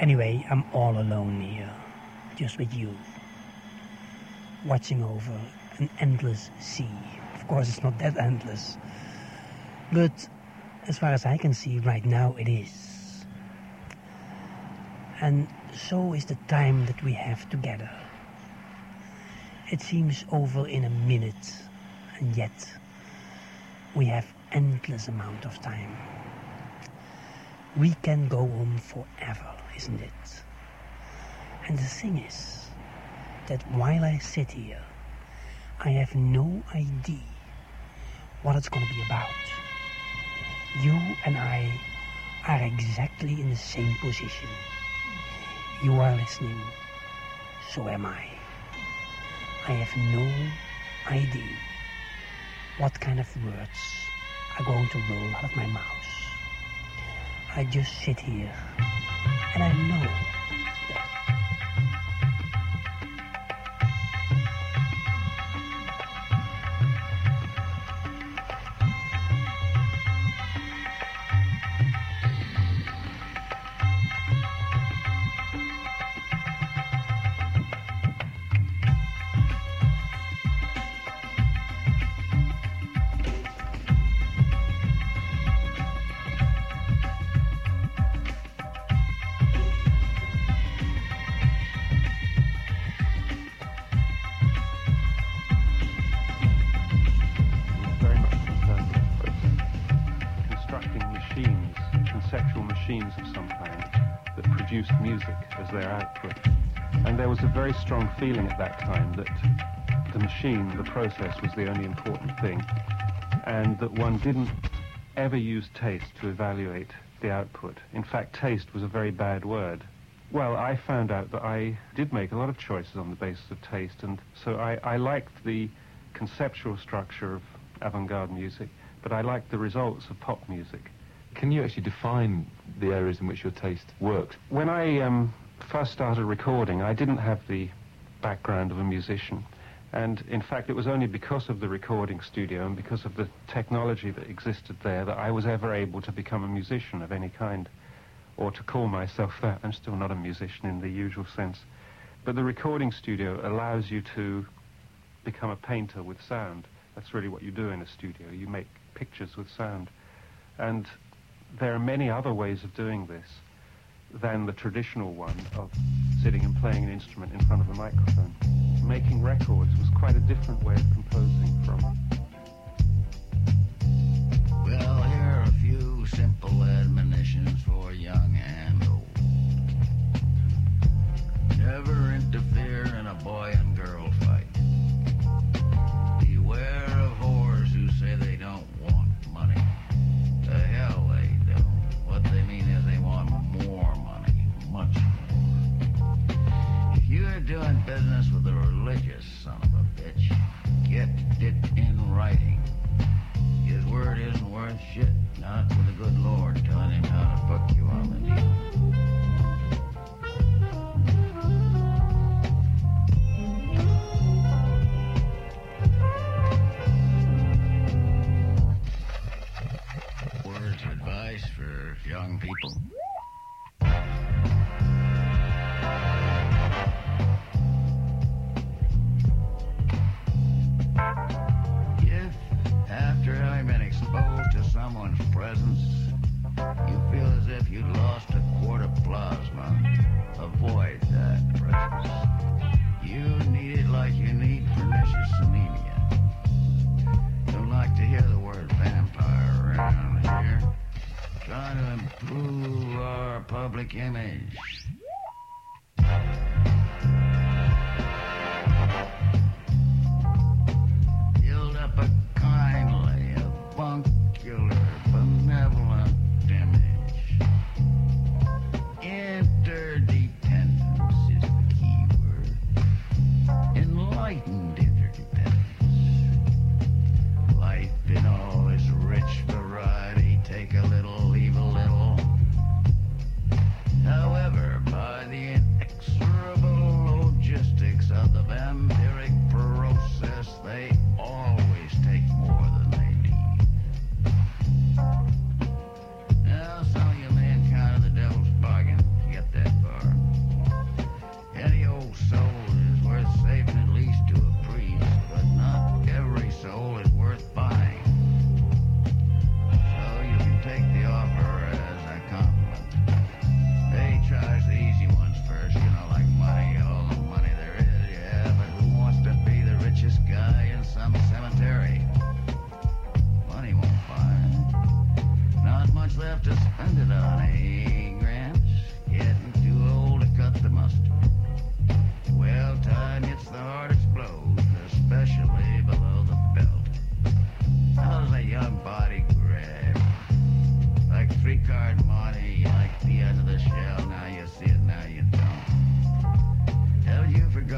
Anyway, I'm all alone here, just with you, watching over an endless sea. Of course, it's not that endless, but as far as I can see right now, it is. And so is the time that we have together. It seems over in a minute, and yet we have endless amount of time. We can go on forever, isn't it? And the thing is that while I sit here, I have no idea what it's going to be about. You and I are exactly in the same position. You are listening, so am I. I have no idea what kind of words are going to roll out of my mouth. I just sit here and I know feeling at that time that the machine, the process, was the only important thing, and that one didn't ever use taste to evaluate the output. In fact, taste was a very bad word. Well, I found out that I did make a lot of choices on the basis of taste, and so I, I liked the conceptual structure of avant-garde music, but I liked the results of pop music. Can you actually define the areas in which your taste works? When I um, first started recording, I didn't have the background of a musician. And in fact, it was only because of the recording studio and because of the technology that existed there that I was ever able to become a musician of any kind, or to call myself that. I'm still not a musician in the usual sense. But the recording studio allows you to become a painter with sound. That's really what you do in a studio. You make pictures with sound. And there are many other ways of doing this than the traditional one of sitting and playing an instrument in front of a microphone. Making records was quite a different way of composing from.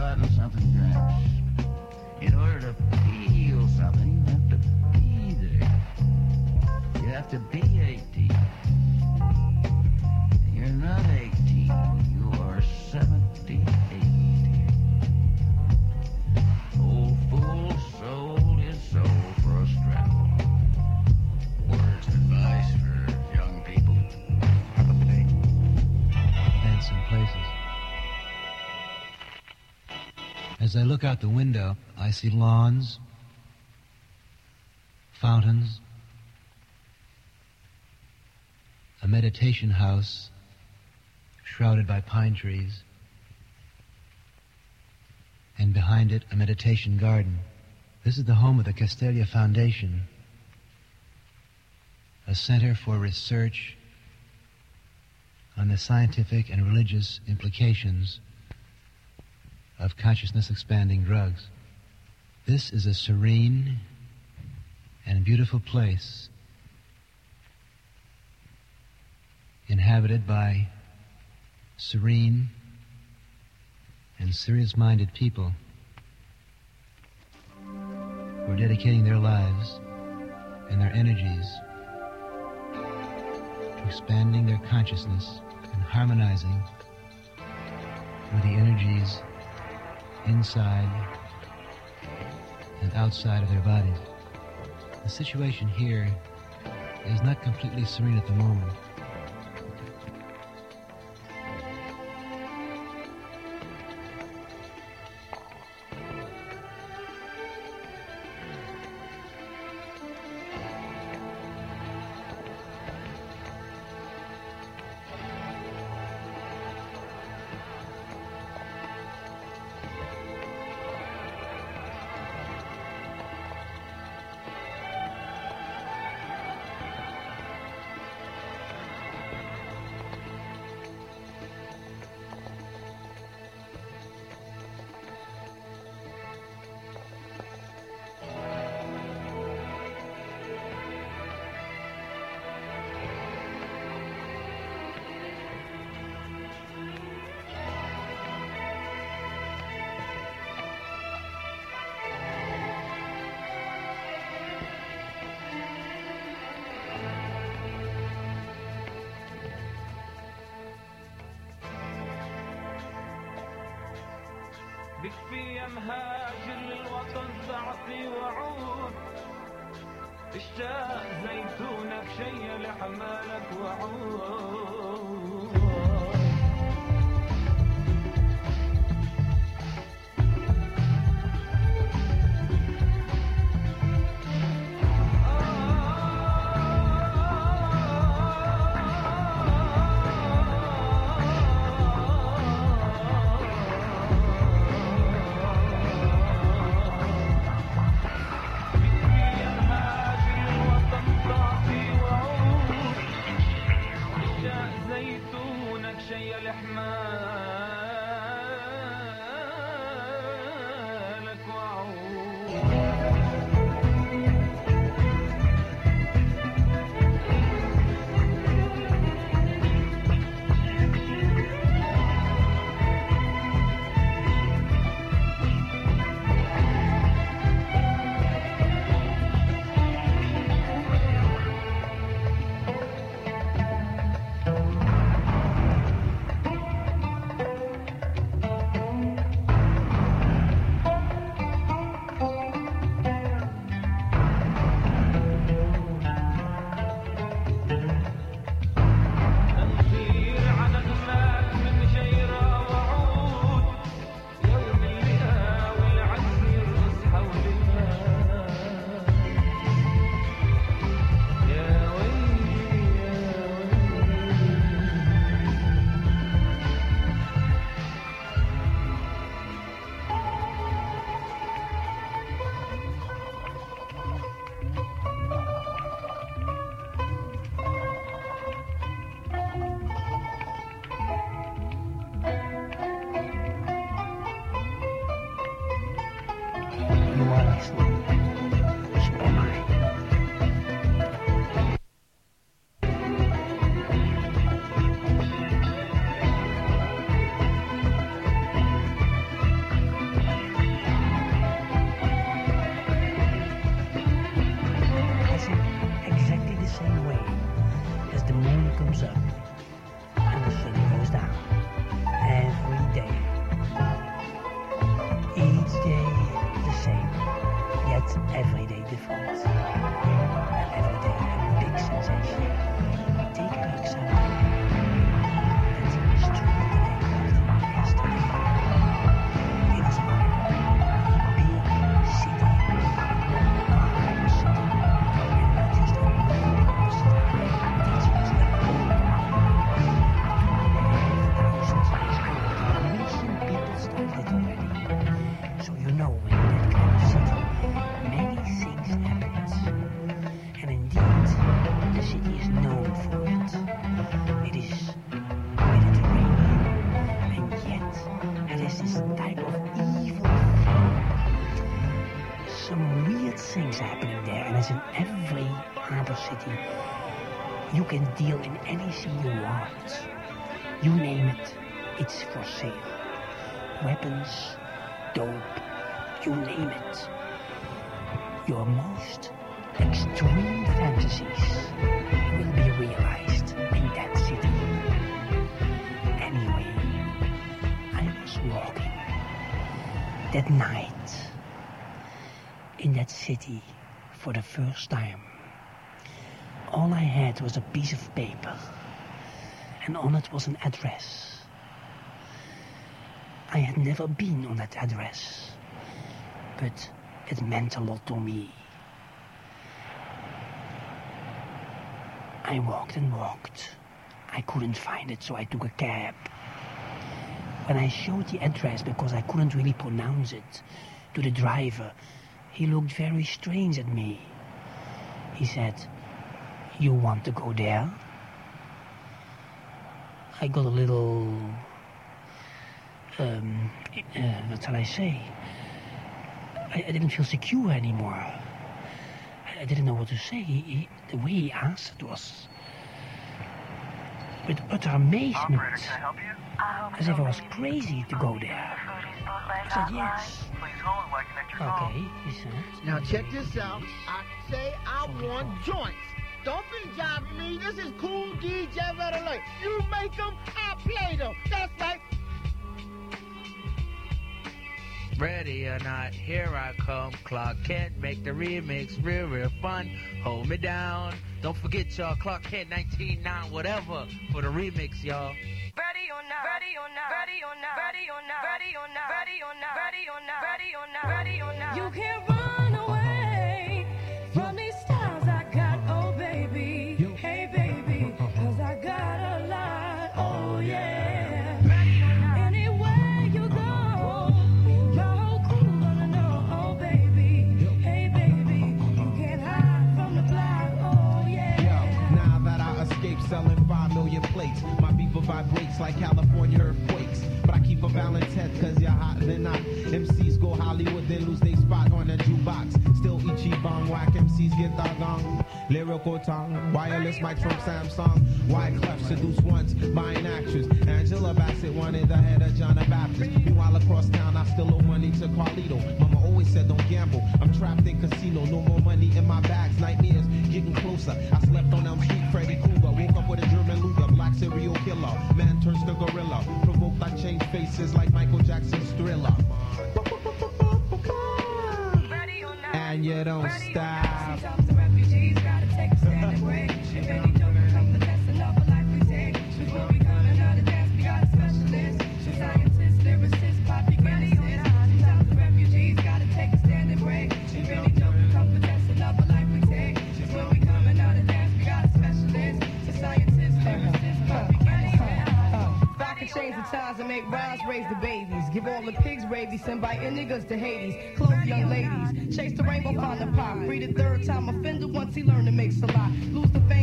You forgotten something, Gramps? In order to feel something, you have to be there. You have to be 18. You're not 18. As I look out the window, I see lawns, fountains, a meditation house shrouded by pine trees, and behind it, a meditation garden. This is the home of the Castalia Foundation, a center for research on the scientific and religious implications of consciousness expanding drugs. This is a serene and beautiful place inhabited by serene and serious minded people who are dedicating their lives and their energies to expanding their consciousness and harmonizing with the energies inside and outside of their bodies. The situation here is not completely serene at the moment. Can deal in anything you want. You name it, it's for sale. Weapons, dope, you name it. Your most extreme fantasies will be realized in that city. Anyway, I was walking that night in that city for the first time. All I had was a piece of paper, and on it was an address. I had never been on that address, but it meant a lot to me. I walked and walked. I couldn't find it, so I took a cab. When I showed the address, because I couldn't really pronounce it, to the driver, he looked very strange at me. He said, You want to go there? I got a little. Um, uh, what shall I say? I, I didn't feel secure anymore. I, I didn't know what to say. He, he, the way he asked it was. with utter amazement. As if I was crazy to go there. I said yes. Okay, he said. Now check this out. I say I want joints. Don't be jiving me. This is cool DJ Red Alert. You make them, I play them. That's right. Ready or not, here I come. Clark Kent, make the remix real, real fun. Hold me down. Don't forget y'all, Clark Kent 199, whatever, for the remix, y'all. Ready or not, ready or not, ready or not, ready or not, ready or not, ready or not, ready or not, ready or not, ready or not. You can't Lyrical tongue, wireless mic from Samsung. Wyclef seduced once, buying actress. Angela Bassett wanted the head of John the Baptist. Meanwhile, across town, I still owe money to Carlito. Mama always said don't gamble. I'm trapped in casino, no more money in my bags. Nightmares getting closer. I slept on Elm Street, Freddy Krueger. Woke up with a German Luger, black serial killer. Man turns to gorilla. Provoked, I change faces like Michael Jackson's thriller. And you don't make rhymes raise the babies. Give all the pigs rabies, send biting niggas to Hades. Close young ladies, chase the rainbow, find the pop. Free the third time offender once he learned to make a lot. Lose the fame,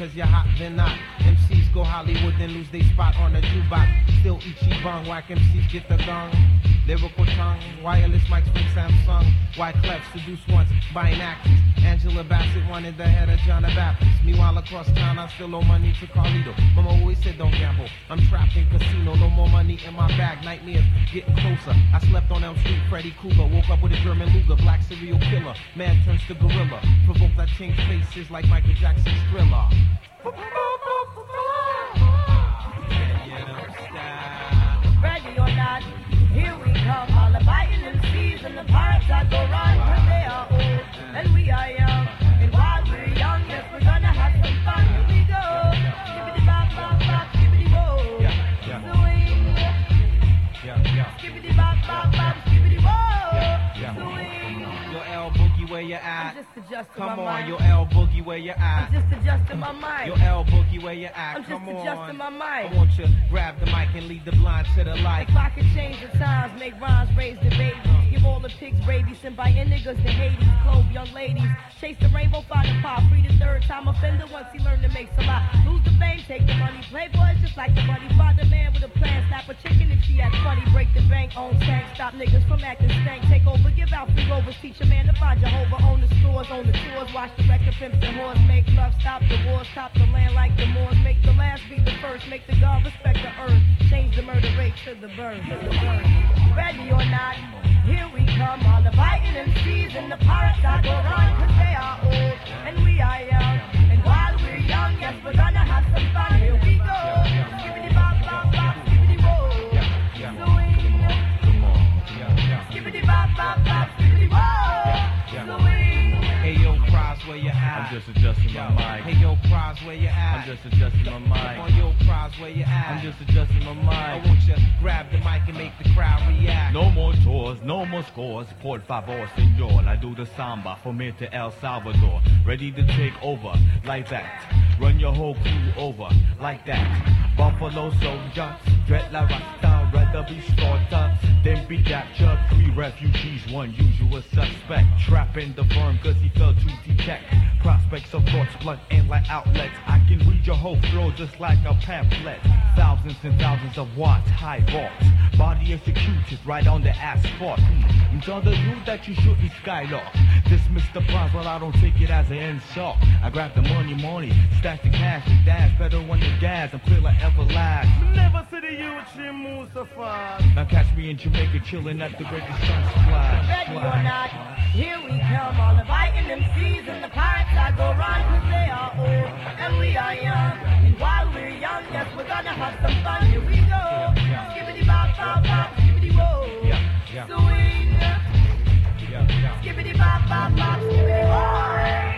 cause you're hot, then not. MCs go Hollywood, then lose their spot on the jukebox. Still Ichiban, whack MCs get the gong. Lyrical tongue, wireless mics from Samsung. Wyclef seduce once, buying actors. Angela Bassett wanted the head of John the Baptist. Meanwhile, across town, I still owe money to Carlito. Mama always said don't gamble. I'm trapped in casino, no more money in my bag. Nightmares getting closer. I slept on Elm Street, Freddy Krueger. Woke up with a German Luger, black serial killer. Man turns to gorilla. Provoked, I change faces like Michael Jackson's thriller. Want you. To grab the mic and lead the blind to the light. If I could change the times, make rhymes, raise the babies, uh. give all the pigs rabies, send by niggas to Hades, clothe young ladies, once he learned to make some lot. Lose the fame, take the money, playboys just like the money, Father man with a plan, snap a chicken if she acts funny, break the bank, own tank, stop niggas from acting stank, take over, give out free rovers, teach a man to find Jehovah, own the stores, own the tours, watch the record, pimps and whores, make love, stop the wars, top the land like the Moors, make the last be the first, make the God respect the earth, change the murder rate to the birth. Ready or not, here we come, all the biting and the pirates that go run, cause they are old and we are young, skibbity bop bop bop, skibbity whoa, swing. Hey yo, Pras, where you at? I'm just adjusting my mic. Hey yo, Pras, where you at? I'm just adjusting my mic. on, yo, Pras, where you at? I'm just adjusting my mic. I you to grab the mic and make the crowd react. No more tours, no more scores. Por favor, senor. I do the samba from here to El Salvador. Ready to take over like that. Run your whole crew over like that. Buffalo soldier, dread la rasta, rather be slaughtered than be captured. Three refugees, one usual suspect. Trapping the firm cause he too to detect. Prospects of thoughts, blunt and like outlets. I can read your whole flow just like a pamphlet. Thousands and thousands of watts, high vaults. Body executed right on the asphalt. Hmm. I'm telling you that you shouldn't skylark. Dismiss the prize, but I don't take it as an insult. I grab the money, money, stack the cash, and dash. Better on the gas and feel like everlast. Never see the youth she moves so fast. Now catch me in Jamaica chilling at the greatest sun splash. Ready or not, here we come. All the biting MCs and the pirates that go run, cause they are old and we are young. And while we're young, yes, we're gonna have some fun. Here we go. Skibbity bop bop bop, skibbity whoa. Swing. Skibbity bop bop bop, skibbity whoa.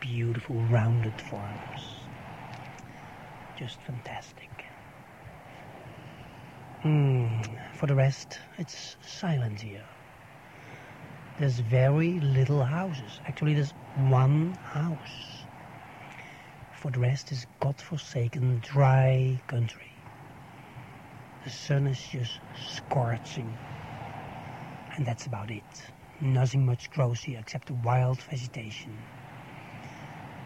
Beautiful rounded forms. Just fantastic. Hmm, for the rest, it's silent here. There's very little houses. Actually, there's one house. For the rest is God-forsaken dry country. The sun is just scorching. And that's about it. Nothing much grows here except wild vegetation.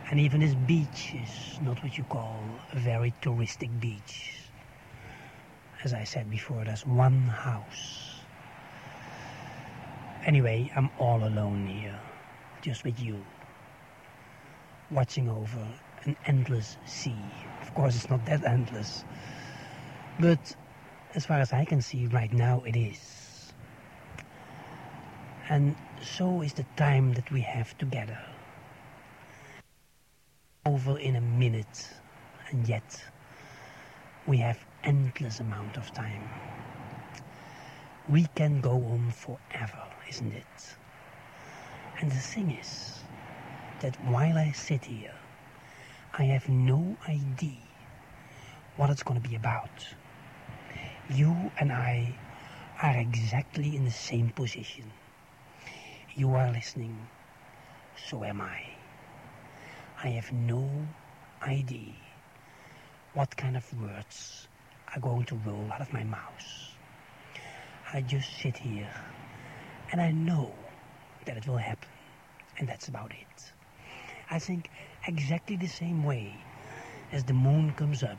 And even this beach is not what you call a very touristic beach. As I said before, there's one house. Anyway, I'm all alone here, just with you, watching over an endless sea. Of course, it's not that endless, but as far as I can see right now, it is. And so is the time that we have together. Over in a minute, and yet we have endless amount of time. We can go on forever, isn't it? And the thing is that while I sit here, I have no idea what it's going to be about. You and I are exactly in the same position. You are listening, so am I. I have no idea what kind of words are going to roll out of my mouth. I just sit here and I know that it will happen, and that's about it. I think exactly the same way as the moon comes up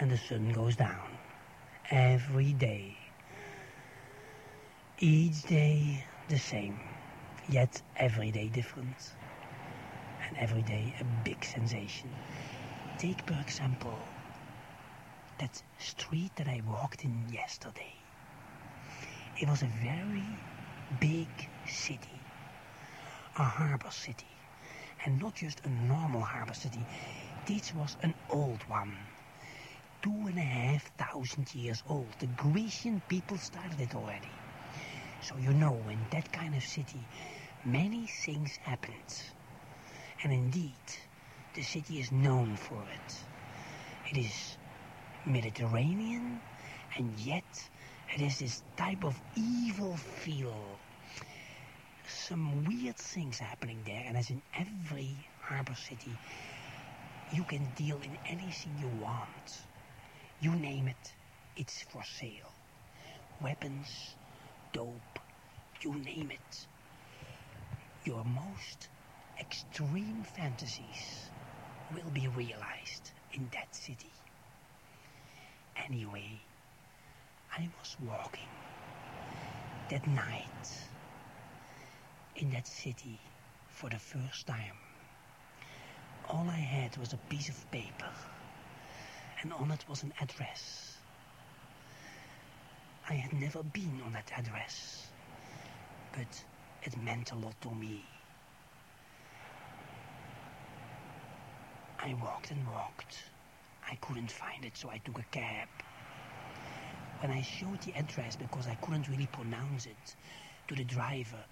and the sun goes down every day. Each day the same, yet every day different. And every day a big sensation. Take, for example, that street that I walked in yesterday. It was a very big city, a harbor city. And not just a normal harbor city, this was an old one. Two and a half thousand years old. The Grecian people started it already. So you know, in that kind of city, many things happened. And indeed, the city is known for it. It is Mediterranean, and yet it has this type of evil feel. Some weird things happening there, and as in every harbor city, you can deal in anything you want. You name it, it's for sale. Weapons, dope, you name it. Your most extreme fantasies will be realized in that city. Anyway, I was walking that night in that city for the first time. All I had was a piece of paper, and on it was an address. I had never been on that address, but it meant a lot to me. I walked and walked. I couldn't find it, so I took a cab. When I showed the address, because I couldn't really pronounce it, to the driver,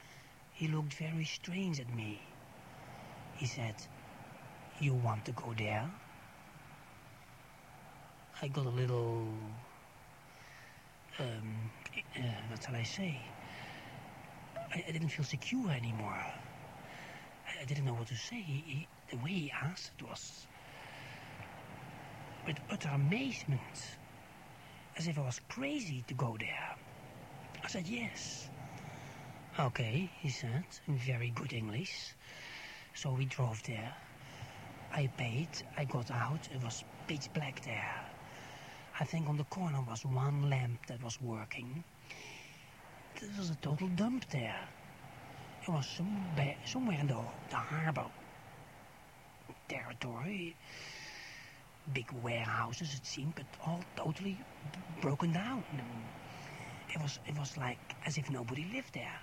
he looked very strange at me. He said, You want to go there? I got a little. Um, uh, what shall I say? I, I, didn't feel secure anymore. I, I didn't know what to say. He, he, the way he answered was with utter amazement, as if I was crazy to go there. I said yes. Okay, he said, in very good English. So we drove there. I paid, I got out, it was pitch black there. I think on the corner was one lamp that was working. There was a total dump there. It was some somewhere in the, the harbor territory. Big warehouses, it seemed, but all totally broken down. It was, it was like as if nobody lived there.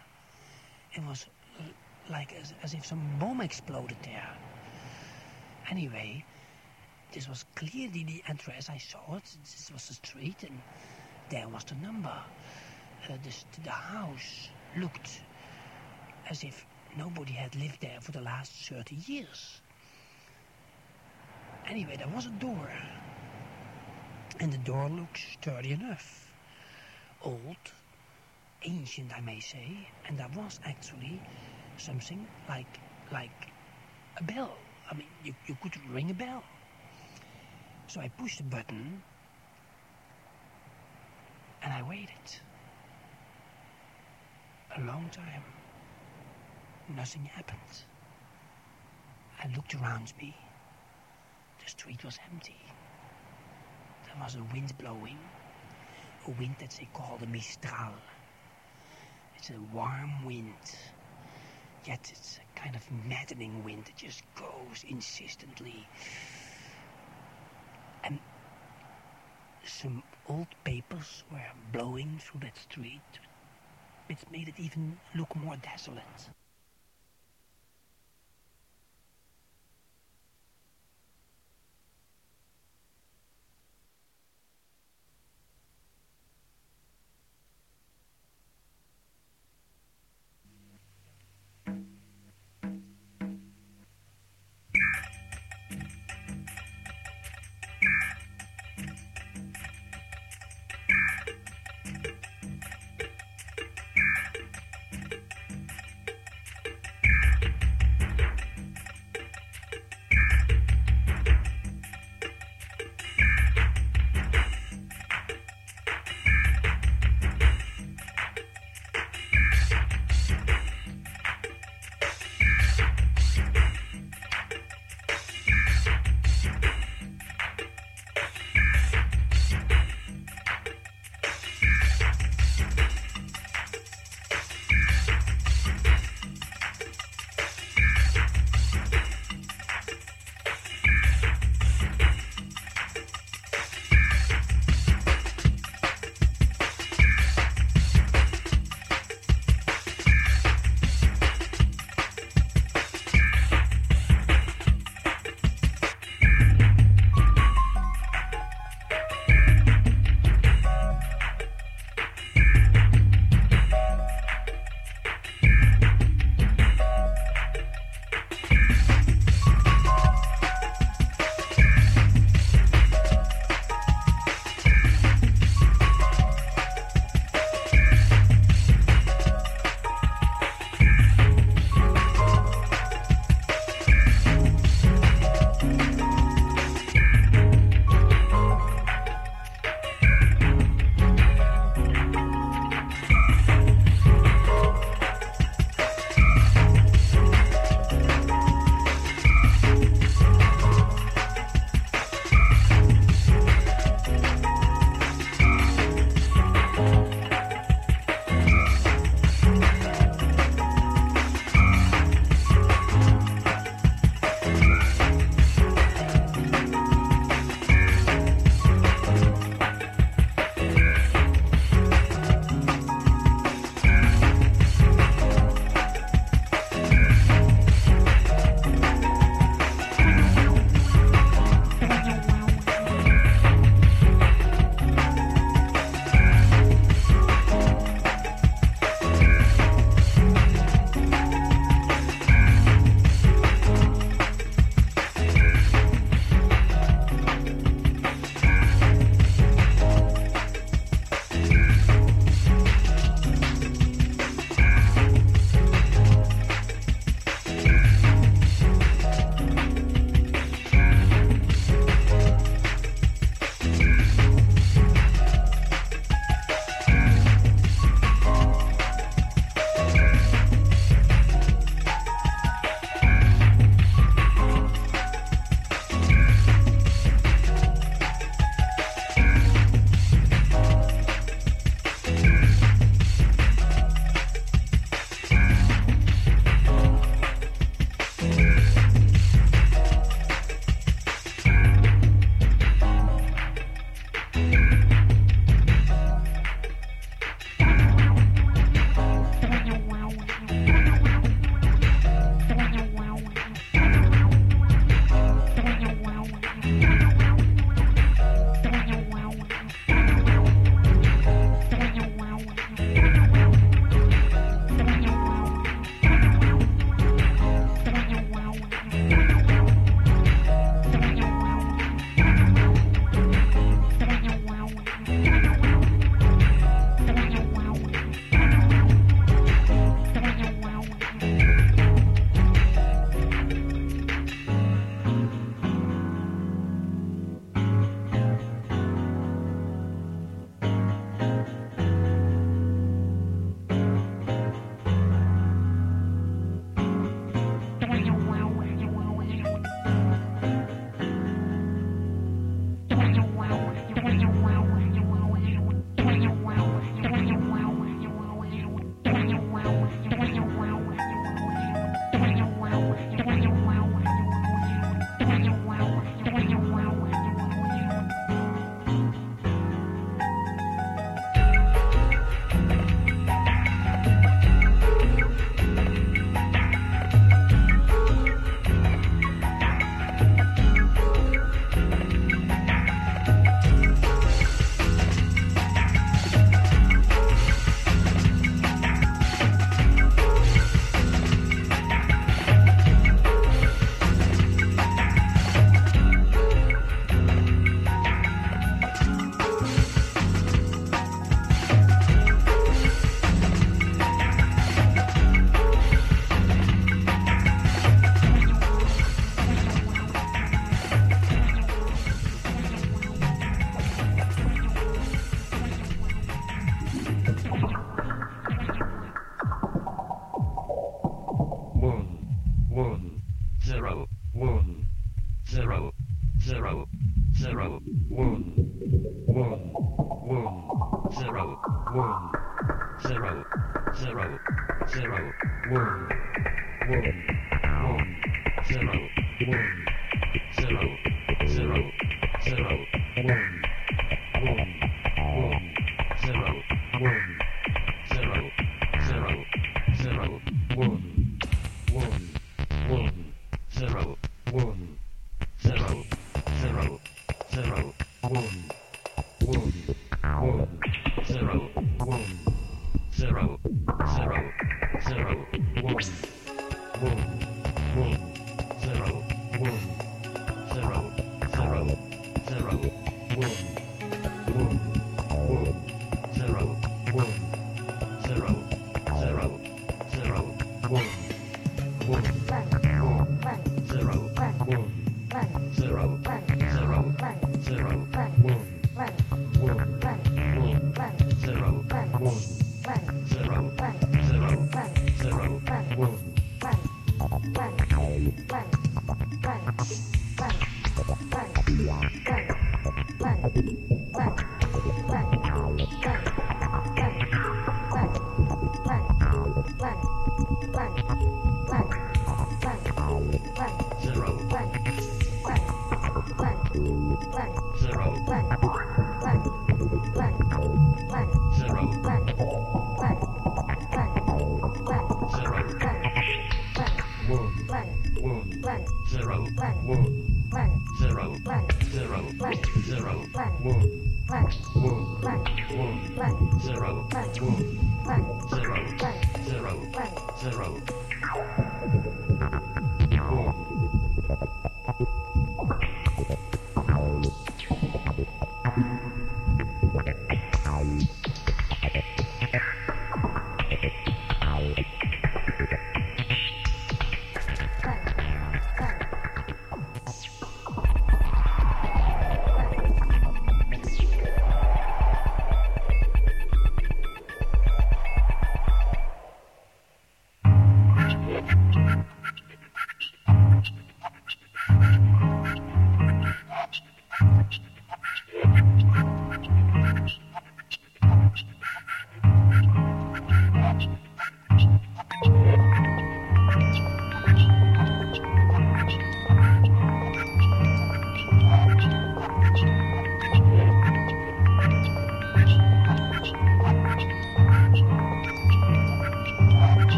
It was like as, as if some bomb exploded there. Anyway, this was clearly the address. I saw it. This was the street, and there was the number. Uh, this, the house looked as if nobody had lived there for the last 30 years. Anyway, there was a door. And the door looked sturdy enough. Old, ancient, I may say, and there was actually something like like a bell. I mean, you, you could ring a bell. So I pushed the button and I waited. A long time. Nothing happened. I looked around me. The street was empty. There was a wind blowing. A wind that they call the Mistral. It's a warm wind. Yet it's a kind of maddening wind that just goes insistently. And some old papers were blowing through that street, which made it even look more desolate. One, one, zero, one, zero, zero,